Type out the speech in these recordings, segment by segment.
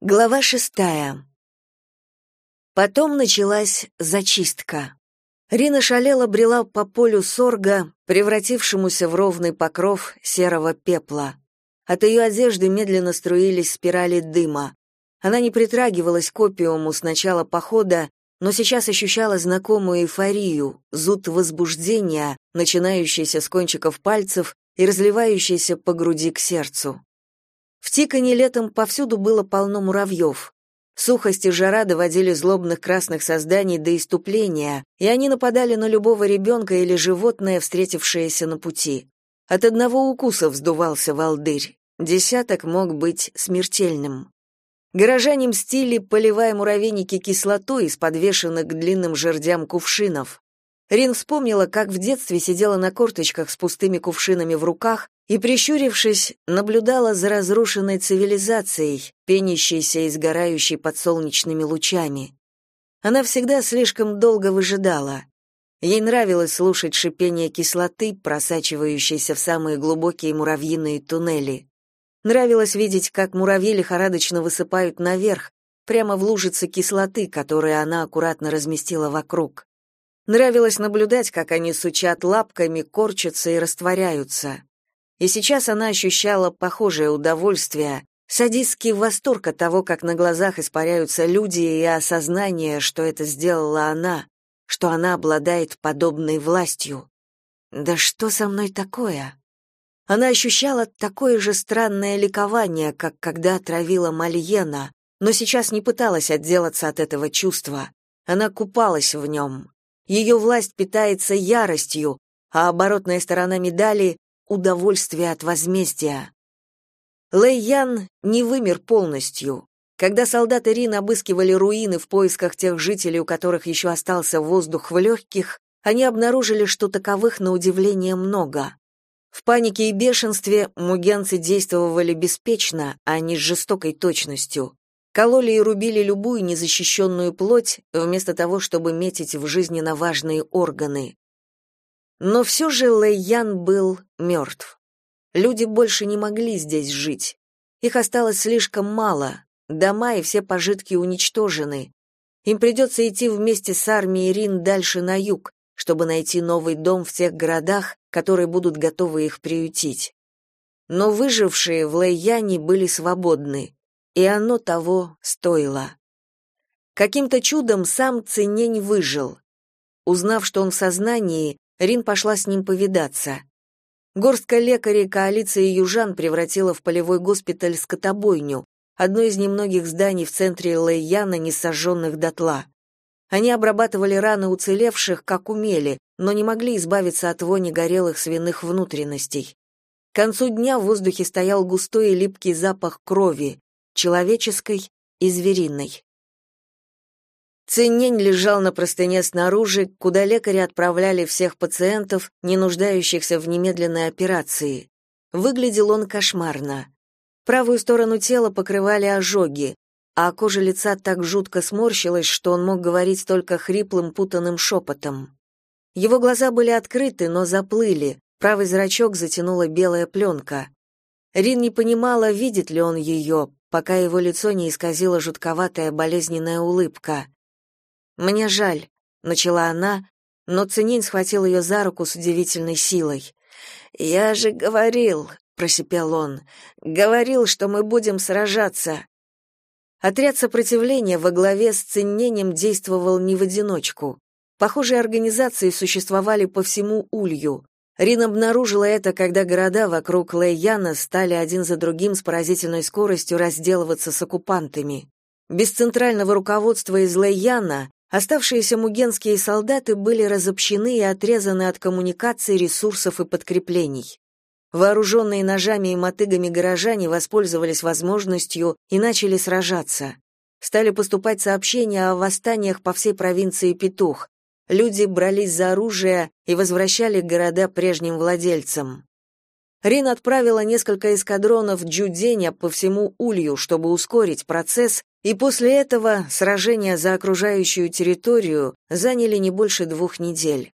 Глава шестая. Потом началась зачистка. Рина шалела брела по полю сорга, превратившемуся в ровный покров серого пепла. От ее одежды медленно струились спирали дыма. Она не притрагивалась к опиуму с начала похода, но сейчас ощущала знакомую эйфорию, зуд возбуждения, начинающийся с кончиков пальцев и разливающийся по груди к сердцу. В Тикане летом повсюду было полно муравьев. Сухость и жара доводили злобных красных созданий до иступления, и они нападали на любого ребенка или животное, встретившееся на пути. От одного укуса вздувался волдырь, десяток мог быть смертельным. Горожане мстили, поливая муравейники кислотой из подвешенных к длинным жердям кувшинов. Рин вспомнила, как в детстве сидела на корточках с пустыми кувшинами в руках и, прищурившись, наблюдала за разрушенной цивилизацией, пенящейся и сгорающей под солнечными лучами. Она всегда слишком долго выжидала. Ей нравилось слушать шипение кислоты, просачивающейся в самые глубокие муравьиные туннели. Нравилось видеть, как муравьи лихорадочно высыпают наверх, прямо в лужицы кислоты, которые она аккуратно разместила вокруг. Нравилось наблюдать, как они сучат лапками, корчатся и растворяются. И сейчас она ощущала похожее удовольствие, садистский восторг от того, как на глазах испаряются люди, и осознание, что это сделала она, что она обладает подобной властью. Да что со мной такое? Она ощущала такое же странное ликование, как когда отравила Мальена, но сейчас не пыталась отделаться от этого чувства. Она купалась в нем. Ее власть питается яростью, а оборотная сторона медали удовольствие от возмездия. Лэй Ян не вымер полностью. Когда солдаты Рин обыскивали руины в поисках тех жителей, у которых еще остался воздух в легких, они обнаружили, что таковых на удивление много. В панике и бешенстве мугенцы действовали беспечно, а не с жестокой точностью. Кололи и рубили любую незащищенную плоть, вместо того, чтобы метить в жизненно важные органы. Но все же Лэйян был мертв. Люди больше не могли здесь жить. Их осталось слишком мало, дома и все пожитки уничтожены. Им придется идти вместе с армией Рин дальше на юг, чтобы найти новый дом в тех городах, которые будут готовы их приютить. Но выжившие в Лэйяне были свободны, и оно того стоило. Каким-то чудом сам Цинень выжил. Узнав, что он в сознании, Рин пошла с ним повидаться. Горстка лекарей коалиции южан превратила в полевой госпиталь скотобойню, одно из немногих зданий в центре Лэйяна, не сожженных дотла. Они обрабатывали раны уцелевших, как умели, но не могли избавиться от вони горелых свиных внутренностей. К концу дня в воздухе стоял густой и липкий запах крови, человеческой и звериной. Циннень лежал на простыне снаружи, куда лекари отправляли всех пациентов, не нуждающихся в немедленной операции. Выглядел он кошмарно. Правую сторону тела покрывали ожоги, а кожа лица так жутко сморщилась, что он мог говорить только хриплым, путанным шепотом. Его глаза были открыты, но заплыли, правый зрачок затянула белая пленка. Рин не понимала, видит ли он ее, пока его лицо не исказила жутковатая болезненная улыбка. «Мне жаль», — начала она, но Цинин схватил ее за руку с удивительной силой. «Я же говорил», — просипел он, — «говорил, что мы будем сражаться». Отряд сопротивления во главе с Циннением действовал не в одиночку. Похожие организации существовали по всему Улью. Рин обнаружила это, когда города вокруг Лэйяна стали один за другим с поразительной скоростью разделываться с оккупантами. Без центрального руководства из Лэйяна Оставшиеся мугенские солдаты были разобщены и отрезаны от коммуникаций, ресурсов и подкреплений. Вооруженные ножами и мотыгами горожане воспользовались возможностью и начали сражаться. Стали поступать сообщения о восстаниях по всей провинции Петух. Люди брались за оружие и возвращали города прежним владельцам. Рин отправила несколько эскадронов Джуденя по всему Улью, чтобы ускорить процесс, и после этого сражения за окружающую территорию заняли не больше двух недель.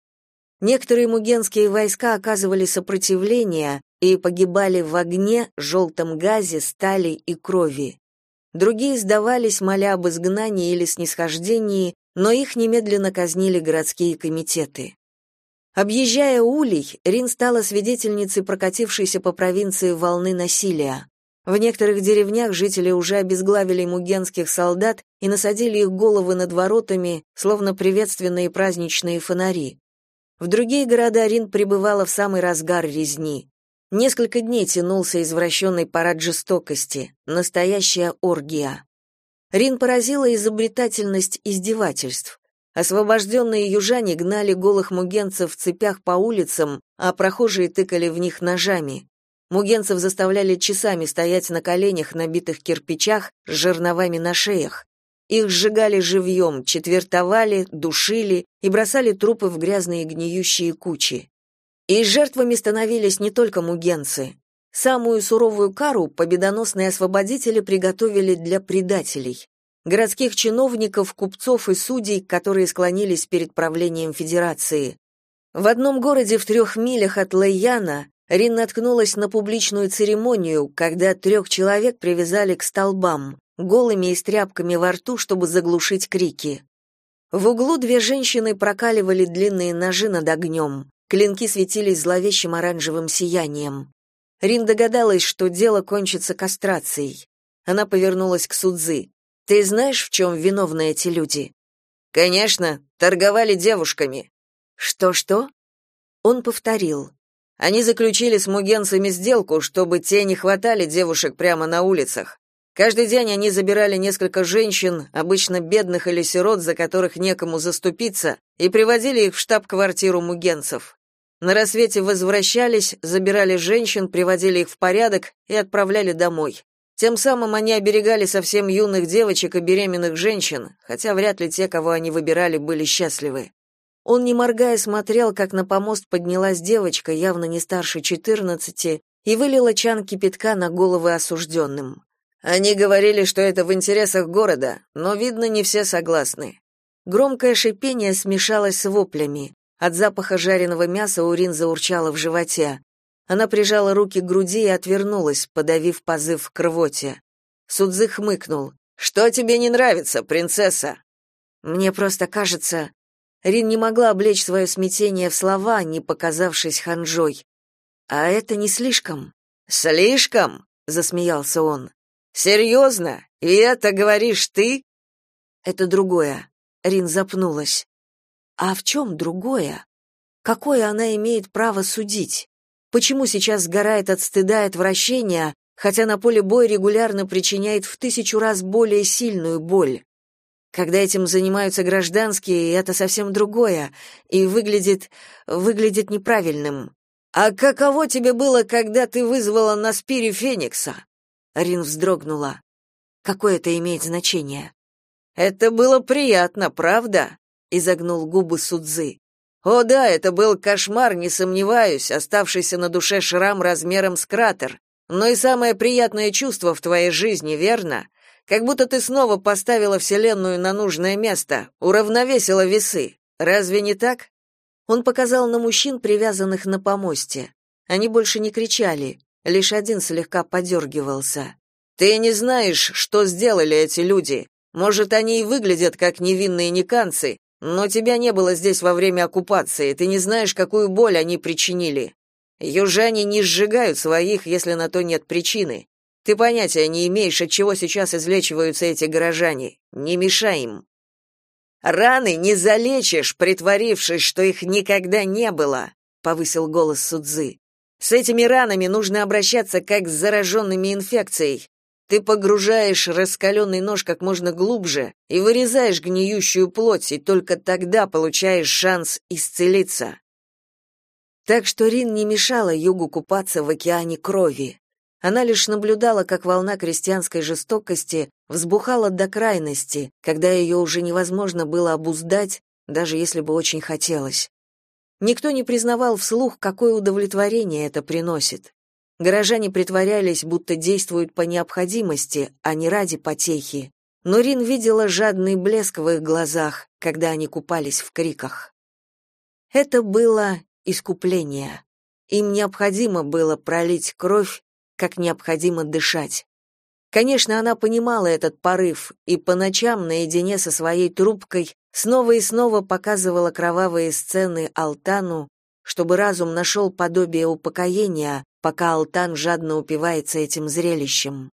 Некоторые мугенские войска оказывали сопротивление и погибали в огне, желтом газе, стали и крови. другие сдавались, моля об изгнании или снисхождении, но их немедленно казнили городские комитеты. Объезжая Улей, Рин стала свидетельницей прокатившейся по провинции волны насилия. В некоторых деревнях жители уже обезглавили мугенских солдат и насадили их головы над воротами, словно приветственные праздничные фонари. В другие города Рин пребывала в самый разгар резни. Несколько дней тянулся извращенный парад жестокости, настоящая оргия. Рин поразила изобретательность издевательств. Освобожденные южане гнали голых мугенцев в цепях по улицам, а прохожие тыкали в них ножами. Мугенцев заставляли часами стоять на коленях, набитых кирпичах, с жерновами на шеях. Их сжигали живьем, четвертовали, душили и бросали трупы в грязные гниющие кучи. И жертвами становились не только мугенцы. Самую суровую кару победоносные освободители приготовили для предателей. Городских чиновников, купцов и судей, которые склонились перед правлением Федерации. В одном городе в трех милях от Лейяна Рин наткнулась на публичную церемонию, когда трех человек привязали к столбам, голыми и с тряпками во рту, чтобы заглушить крики. В углу две женщины прокаливали длинные ножи над огнем. Клинки светились зловещим оранжевым сиянием. Рин догадалась, что дело кончится кастрацией. Она повернулась к Судзы. «Ты знаешь, в чем виновны эти люди?» «Конечно, торговали девушками». «Что-что?» Он повторил. Они заключили с мугенцами сделку, чтобы те не хватали девушек прямо на улицах. Каждый день они забирали несколько женщин, обычно бедных или сирот, за которых некому заступиться, и приводили их в штаб-квартиру мугенцев. На рассвете возвращались, забирали женщин, приводили их в порядок и отправляли домой. Тем самым они оберегали совсем юных девочек и беременных женщин, хотя вряд ли те, кого они выбирали, были счастливы. Он, не моргая, смотрел, как на помост поднялась девочка, явно не старше четырнадцати, и вылила чан кипятка на головы осужденным. Они говорили, что это в интересах города, но, видно, не все согласны. Громкое шипение смешалось с воплями. От запаха жареного мяса Урин заурчала в животе. Она прижала руки к груди и отвернулась, подавив позыв к рвоте. Судзы хмыкнул. «Что тебе не нравится, принцесса?» «Мне просто кажется, Рин не могла облечь свое смятение в слова, не показавшись ханжой. «А это не слишком?» «Слишком?» — засмеялся он. «Серьезно? И это говоришь ты?» «Это другое». Рин запнулась. «А в чем другое? Какое она имеет право судить? Почему сейчас сгорает от стыда и отвращения, хотя на поле боя регулярно причиняет в тысячу раз более сильную боль?» Когда этим занимаются гражданские, это совсем другое и выглядит выглядит неправильным. А каково тебе было, когда ты вызвала на спире Феникса? Рин вздрогнула. Какое это имеет значение? Это было приятно, правда? Изогнул губы Судзы. О да, это был кошмар, не сомневаюсь, оставшийся на душе шрам размером с кратер. Но и самое приятное чувство в твоей жизни, верно? Как будто ты снова поставила Вселенную на нужное место, уравновесила весы. Разве не так? Он показал на мужчин, привязанных на помосте. Они больше не кричали, лишь один слегка подергивался. Ты не знаешь, что сделали эти люди. Может, они и выглядят как невинные никанцы, но тебя не было здесь во время оккупации, ты не знаешь, какую боль они причинили. Южане не сжигают своих, если на то нет причины. Ты понятия не имеешь, от чего сейчас излечиваются эти горожане. Не мешай им. Раны не залечишь, притворившись, что их никогда не было, повысил голос Судзы. С этими ранами нужно обращаться как с зараженными инфекцией. Ты погружаешь раскаленный нож как можно глубже и вырезаешь гниющую плоть, и только тогда получаешь шанс исцелиться. Так что Рин не мешала Югу купаться в океане крови. Она лишь наблюдала, как волна крестьянской жестокости взбухала до крайности, когда ее уже невозможно было обуздать, даже если бы очень хотелось. Никто не признавал вслух, какое удовлетворение это приносит. Горожане притворялись, будто действуют по необходимости, а не ради потехи. Но Рин видела жадный блеск в их глазах, когда они купались в криках. Это было искупление. Им необходимо было пролить кровь как необходимо дышать. Конечно, она понимала этот порыв и по ночам наедине со своей трубкой снова и снова показывала кровавые сцены Алтану, чтобы разум нашел подобие упокоения, пока Алтан жадно упивается этим зрелищем.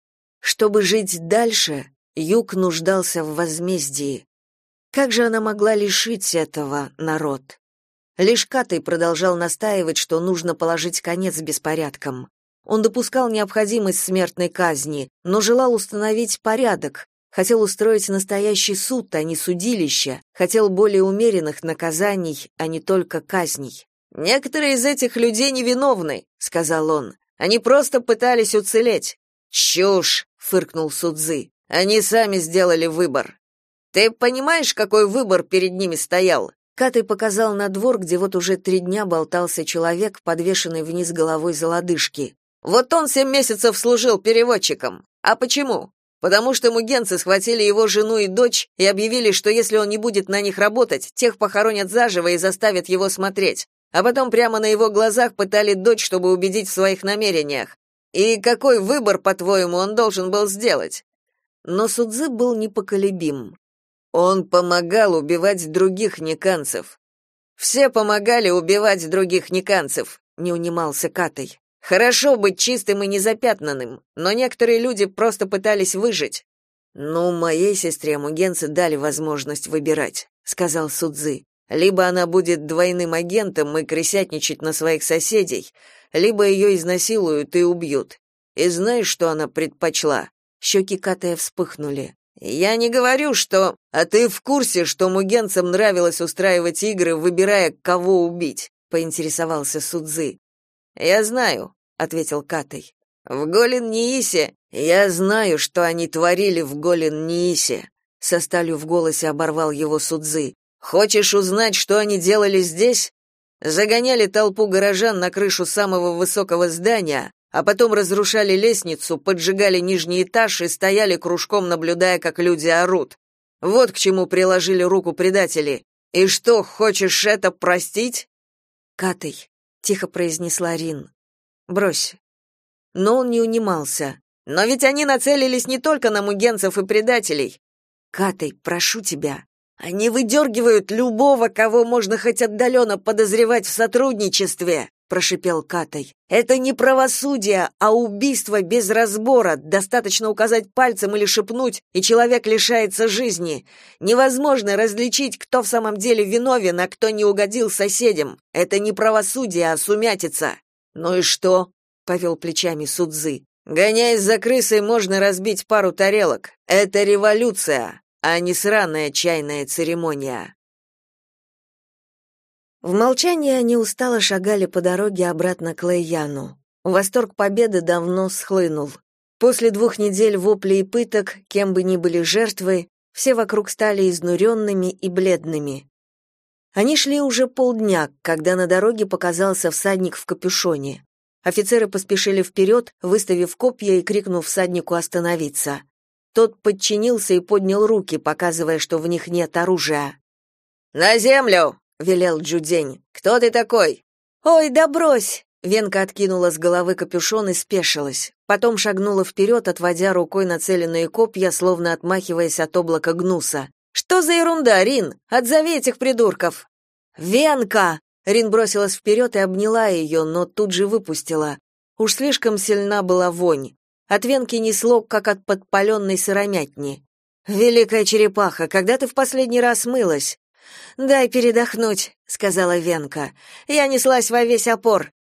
Чтобы жить дальше, Юг нуждался в возмездии. Как же она могла лишить этого народ? Лишь Катай продолжал настаивать, что нужно положить конец беспорядкам. Он допускал необходимость смертной казни, но желал установить порядок, хотел устроить настоящий суд, а не судилище, хотел более умеренных наказаний, а не только казней. «Некоторые из этих людей невиновны», — сказал он. «Они просто пытались уцелеть». «Чушь!» — фыркнул Судзы. «Они сами сделали выбор». «Ты понимаешь, какой выбор перед ними стоял?» Катай показал на двор, где вот уже три дня болтался человек, подвешенный вниз головой за лодыжки. «Вот он семь месяцев служил переводчиком. А почему? Потому что мугенцы схватили его жену и дочь и объявили, что если он не будет на них работать, тех похоронят заживо и заставят его смотреть. А потом прямо на его глазах пытали дочь, чтобы убедить в своих намерениях. И какой выбор, по-твоему, он должен был сделать? Но Судзы был непоколебим. Он помогал убивать других никанцев. Все помогали убивать других никанцев, не унимался Катай. Хорошо быть чистым и незапятнанным, но некоторые люди просто пытались выжить. Ну, моей сестре мугенцы дали возможность выбирать, сказал Судзы. Либо она будет двойным агентом и крысятничать на своих соседей, либо ее изнасилуют и убьют. И знаешь, что она предпочла? Щеки Катая вспыхнули. Я не говорю, что... А ты в курсе, что мугенцам нравилось устраивать игры, выбирая, кого убить? Поинтересовался Судзы. Я знаю, ответил Катай. В Голен-Ниисе я знаю, что они творили в Голен-Ниисе. Со сталью в голосе оборвал его Судзы. Хочешь узнать, что они делали здесь? Загоняли толпу горожан на крышу самого высокого здания, а потом разрушали лестницу, поджигали нижний этаж и стояли кружком, наблюдая, как люди орут. Вот к чему приложили руку предатели. И что, хочешь это простить? Катей, тихо произнесла Рин. Брось. Но он не унимался. Но ведь они нацелились не только на мугенцев и предателей. Катей, прошу тебя, они выдергивают любого, кого можно хоть отдаленно подозревать в сотрудничестве прошипел Катай. Это не правосудие, а убийство без разбора. Достаточно указать пальцем или шепнуть, и человек лишается жизни. Невозможно различить, кто в самом деле виновен, а кто не угодил соседям. Это не правосудие, а сумятица. Ну и что? повел плечами Судзы. Гоняясь за крысой, можно разбить пару тарелок. Это революция, а не сраная чайная церемония. В молчании они устало шагали по дороге обратно к Лейяну. Восторг победы давно схлынул. После двух недель воплей и пыток, кем бы ни были жертвы, все вокруг стали изнуренными и бледными. Они шли уже полдня, когда на дороге показался всадник в капюшоне. Офицеры поспешили вперед, выставив копья и крикнув всаднику остановиться. Тот подчинился и поднял руки, показывая, что в них нет оружия. «На землю!» велел Джудень. Кто ты такой? Ой, да брось. Венка откинула с головы капюшон и спешилась. Потом шагнула вперед, отводя рукой нацеленные копья, словно отмахиваясь от облака гнуса. Что за ерунда, Рин? Отзови этих придурков. Венка! Рин бросилась вперед и обняла ее, но тут же выпустила. Уж слишком сильна была вонь. От Венки несло, как от подпаленной сыромятни. «Великая черепаха, когда ты в последний раз мылась?» «Дай передохнуть», — сказала Венка. «Я неслась во весь опор».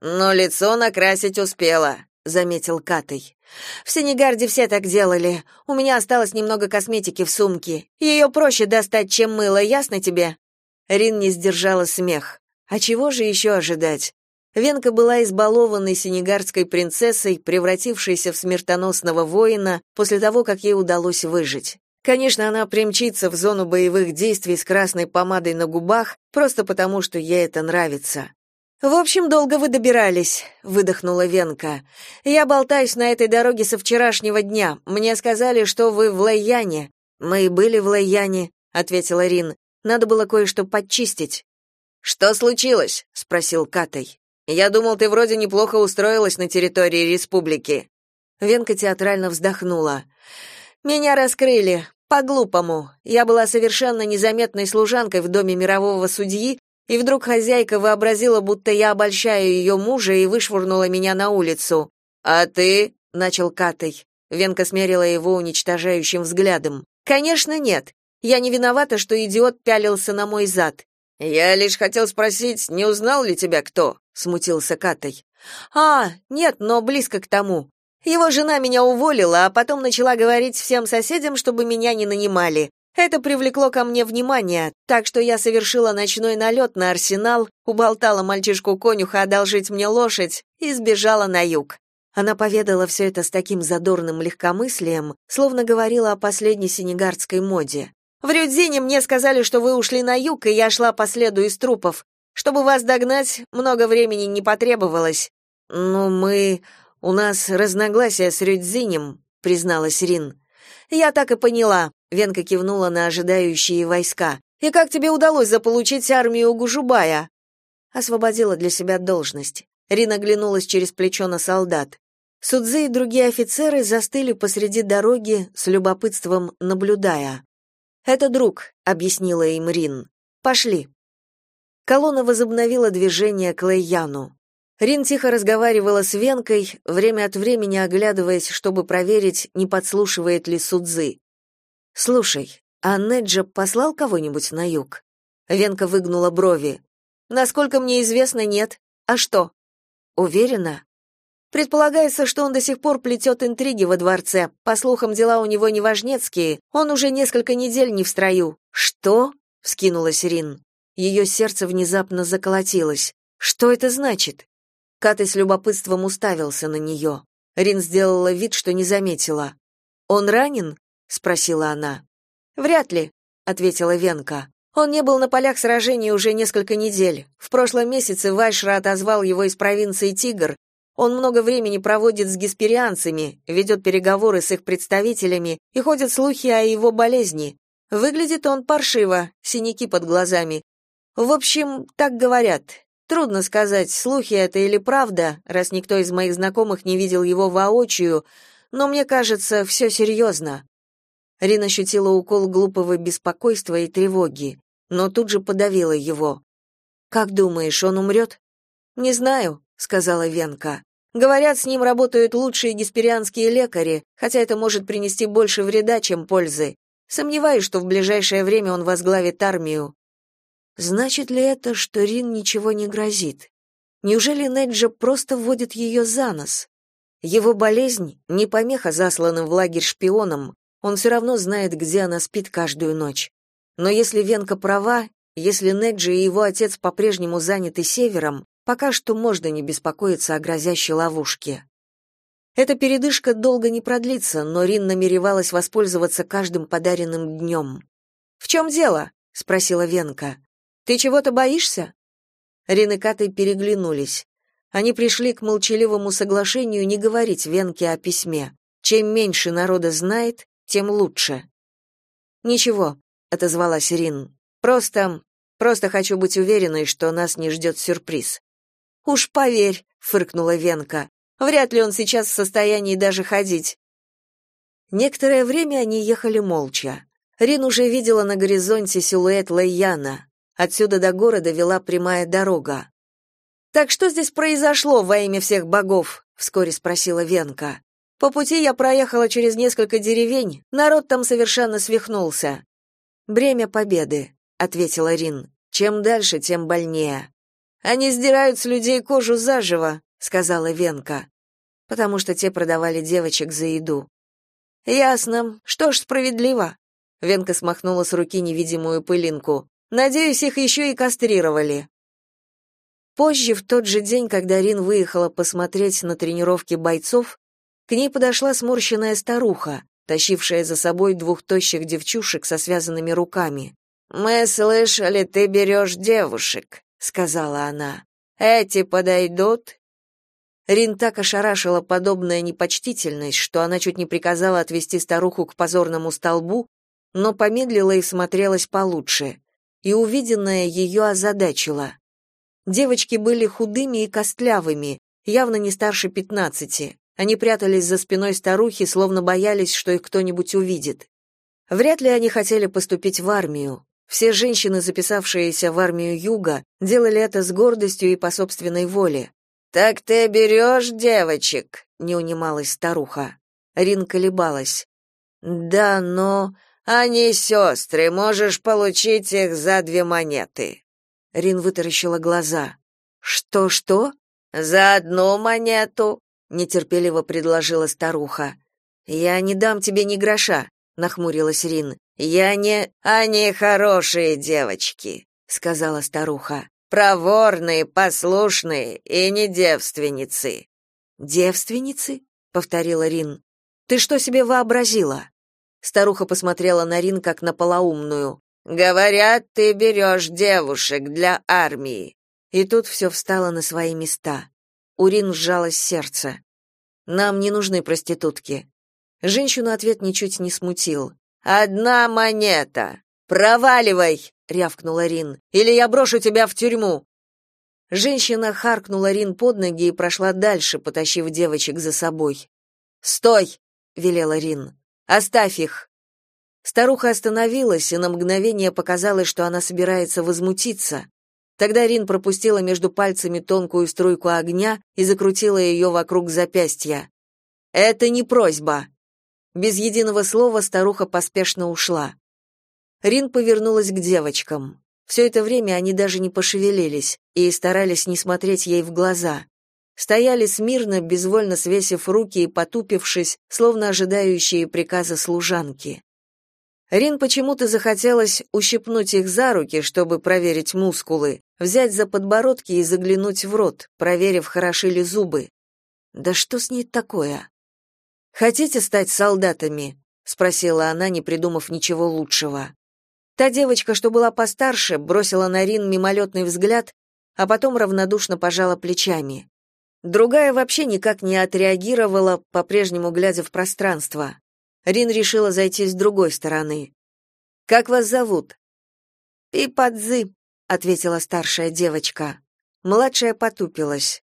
«Но лицо накрасить успела», — заметил Катый. «В Сенегарде все так делали. У меня осталось немного косметики в сумке. Ее проще достать, чем мыло, ясно тебе?» Рин не сдержала смех. А чего же еще ожидать? Венка была избалованной сенегардской принцессой, превратившейся в смертоносного воина после того, как ей удалось выжить. Конечно, она примчится в зону боевых действий с красной помадой на губах, просто потому, что ей это нравится. «В общем, долго вы добирались», — выдохнула Венка. «Я болтаюсь на этой дороге со вчерашнего дня. Мне сказали, что вы в Лайяне». «Мы и были в Лайяне», — ответила Рин. «Надо было кое-что подчистить». «Что случилось?» — спросил Катай. «Я думал, ты вроде неплохо устроилась на территории республики». Венка театрально вздохнула. Меня раскрыли. По-глупому. Я была совершенно незаметной служанкой в доме мирового судьи, и вдруг хозяйка вообразила, будто я обольщаю ее мужа и вышвырнула меня на улицу. «А ты?» — начал Катай. Венка смерила его уничтожающим взглядом. «Конечно нет. Я не виновата, что идиот пялился на мой зад. Я лишь хотел спросить, не узнал ли тебя кто?» — смутился Катай. «А, нет, но близко к тому. Его жена меня уволила, а потом начала говорить всем соседям, чтобы меня не нанимали. Это привлекло ко мне внимание, так что я совершила ночной налет на арсенал, уболтала мальчишку-конюха одолжить мне лошадь и сбежала на юг. Она поведала все это с таким задорным легкомыслием, словно говорила о последней сенегардской моде. «В Рюдзине мне сказали, что вы ушли на юг, и я шла по следу из трупов. Чтобы вас догнать, много времени не потребовалось. Ну, мы... У нас разногласия с Рюдзинем», — призналась Рин. «Я так и поняла», — Венка кивнула на ожидающие войска. «И как тебе удалось заполучить армию Гужубая?» Освободила для себя должность. Рин оглянулась через плечо на солдат. Судзы и другие офицеры застыли посреди дороги, с любопытством наблюдая. «Это друг», — объяснила им Рин. «Пошли». Колонна возобновила движение к Лейяну. Рин тихо разговаривала с Венкой, время от времени оглядываясь, чтобы проверить, не подслушивает ли Судзы. «Слушай, а Неджа послал кого-нибудь на юг?» Венка выгнула брови. «Насколько мне известно, нет. А что?» «Уверена?» Предполагается, что он до сих пор плетет интриги во дворце. По слухам, дела у него неважнецкие. Он уже несколько недель не в строю. Что? вскинулась Рин. Ее сердце внезапно заколотилось. Что это значит? Катай с любопытством уставился на нее. Рин сделала вид, что не заметила. «Он ранен?» — спросила она. «Вряд ли», — ответила Венка. «Он не был на полях сражений уже несколько недель. В прошлом месяце Вайшра отозвал его из провинции Тигр. Он много времени проводит с гесперианцами, ведет переговоры с их представителями и ходят слухи о его болезни. Выглядит он паршиво, синяки под глазами. В общем, так говорят. Трудно сказать, слухи это или правда, раз никто из моих знакомых не видел его воочию, но мне кажется, все серьезно». Рина ощутила укол глупого беспокойства и тревоги, но тут же подавила его. «Как думаешь, он умрет?» «Не знаю», — сказала Венка. «Говорят, с ним работают лучшие гесперианские лекари, хотя это может принести больше вреда, чем пользы. Сомневаюсь, что в ближайшее время он возглавит армию. Значит ли это, что Рин ничего не грозит? Неужели Неджа просто вводит ее за нос? Его болезнь не помеха засланным в лагерь шпионам, он все равно знает, где она спит каждую ночь. Но если Венка права, если Неджи и его отец по-прежнему заняты севером, пока что можно не беспокоиться о грозящей ловушке. Эта передышка долго не продлится, но Рин намеревалась воспользоваться каждым подаренным днем. «В чем дело?» — спросила Венка. Ты чего-то боишься?» Рин и Катай переглянулись. Они пришли к молчаливому соглашению не говорить Венке о письме. Чем меньше народа знает, тем лучше. «Ничего», — отозвалась Рин. «Просто... просто хочу быть уверенной, что нас не ждет сюрприз». «Уж поверь», — фыркнула Венка. «Вряд ли он сейчас в состоянии даже ходить». Некоторое время они ехали молча. Рин уже видела на горизонте силуэт Лейяна. Отсюда до города вела прямая дорога. «Так что здесь произошло во имя всех богов?» — вскоре спросила Венка. «По пути я проехала через несколько деревень, народ там совершенно свихнулся». «Бремя победы», — ответила Рин. «Чем дальше, тем больнее». «Они сдирают с людей кожу заживо», — сказала Венка, «потому что те продавали девочек за еду». «Ясно. Что ж, справедливо». Венка смахнула с руки невидимую пылинку. Надеюсь, их еще и кастрировали. Позже, в тот же день, когда Рин выехала посмотреть на тренировки бойцов, к ней подошла сморщенная старуха, тащившая за собой двух тощих девчушек со связанными руками. «Мы слышали, ты берешь девушек», — сказала она. «Эти подойдут?» Рин так ошарашила подобная непочтительность, что она чуть не приказала отвести старуху к позорному столбу, но помедлила и смотрелась получше и увиденное ее озадачило. Девочки были худыми и костлявыми, явно не старше пятнадцати. Они прятались за спиной старухи, словно боялись, что их кто-нибудь увидит. Вряд ли они хотели поступить в армию. Все женщины, записавшиеся в армию Юга, делали это с гордостью и по собственной воле. «Так ты берешь девочек?» — не унималась старуха. Рин колебалась. «Да, но...» «Они сестры, можешь получить их за две монеты». Рин вытаращила глаза. «Что-что?» «За одну монету», — нетерпеливо предложила старуха. «Я не дам тебе ни гроша», — нахмурилась Рин. «Я не... Они хорошие девочки», — сказала старуха. «Проворные, послушные и не девственницы». «Девственницы?» — повторила Рин. «Ты что себе вообразила?» Старуха посмотрела на Рин как на полоумную. «Говорят, ты берешь девушек для армии». И тут все встало на свои места. У Рин сжалось сердце. «Нам не нужны проститутки». Женщину ответ ничуть не смутил. «Одна монета! Проваливай!» — рявкнула Рин. «Или я брошу тебя в тюрьму!» Женщина харкнула Рин под ноги и прошла дальше, потащив девочек за собой. «Стой!» — велела Рин. Оставь их. Старуха остановилась, и на мгновение показалось, что она собирается возмутиться. Тогда Рин пропустила между пальцами тонкую струйку огня и закрутила ее вокруг запястья. Это не просьба. Без единого слова старуха поспешно ушла. Рин повернулась к девочкам. Все это время они даже не пошевелились и старались не смотреть ей в глаза стояли смирно, безвольно свесив руки и потупившись, словно ожидающие приказа служанки. Рин почему-то захотелось ущипнуть их за руки, чтобы проверить мускулы, взять за подбородки и заглянуть в рот, проверив, хороши ли зубы. Да что с ней такое? Хотите стать солдатами? спросила она, не придумав ничего лучшего. Та девочка, что была постарше, бросила на Рин мимолетный взгляд, а потом равнодушно пожала плечами. Другая вообще никак не отреагировала, по-прежнему глядя в пространство. Рин решила зайти с другой стороны. «Как вас зовут?» «Пипадзы», — ответила старшая девочка. Младшая потупилась.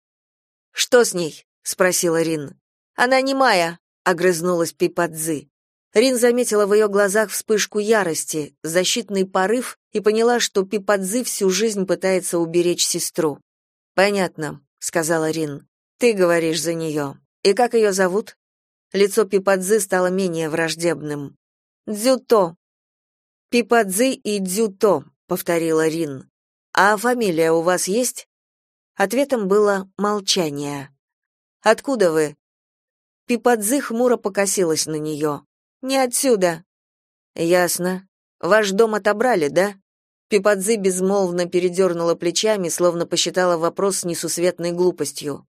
«Что с ней?» — спросила Рин. «Она не моя», — огрызнулась Пипадзы. Рин заметила в ее глазах вспышку ярости, защитный порыв и поняла, что Пипадзы всю жизнь пытается уберечь сестру. «Понятно сказала Рин. Ты говоришь за нее. И как ее зовут? Лицо Пипадзы стало менее враждебным. Дзюто. Пипадзы и Дзюто, повторила Рин. А фамилия у вас есть? Ответом было молчание. Откуда вы? Пипадзы хмуро покосилась на нее. Не отсюда. Ясно. Ваш дом отобрали, да? Пипадзы безмолвно передернула плечами, словно посчитала вопрос несусветной глупостью.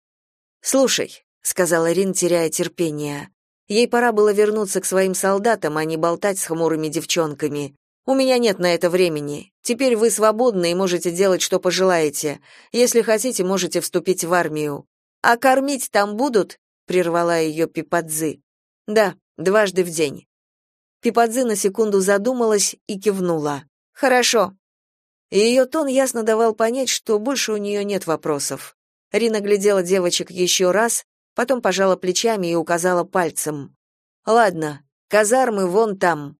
«Слушай», — сказала Рин, теряя терпение, — «ей пора было вернуться к своим солдатам, а не болтать с хмурыми девчонками. У меня нет на это времени. Теперь вы свободны и можете делать, что пожелаете. Если хотите, можете вступить в армию. А кормить там будут?» — прервала ее Пипадзы. «Да, дважды в день». Пипадзы на секунду задумалась и кивнула. «Хорошо, ее тон ясно давал понять, что больше у нее нет вопросов. Рина глядела девочек еще раз, потом пожала плечами и указала пальцем. «Ладно, казармы вон там».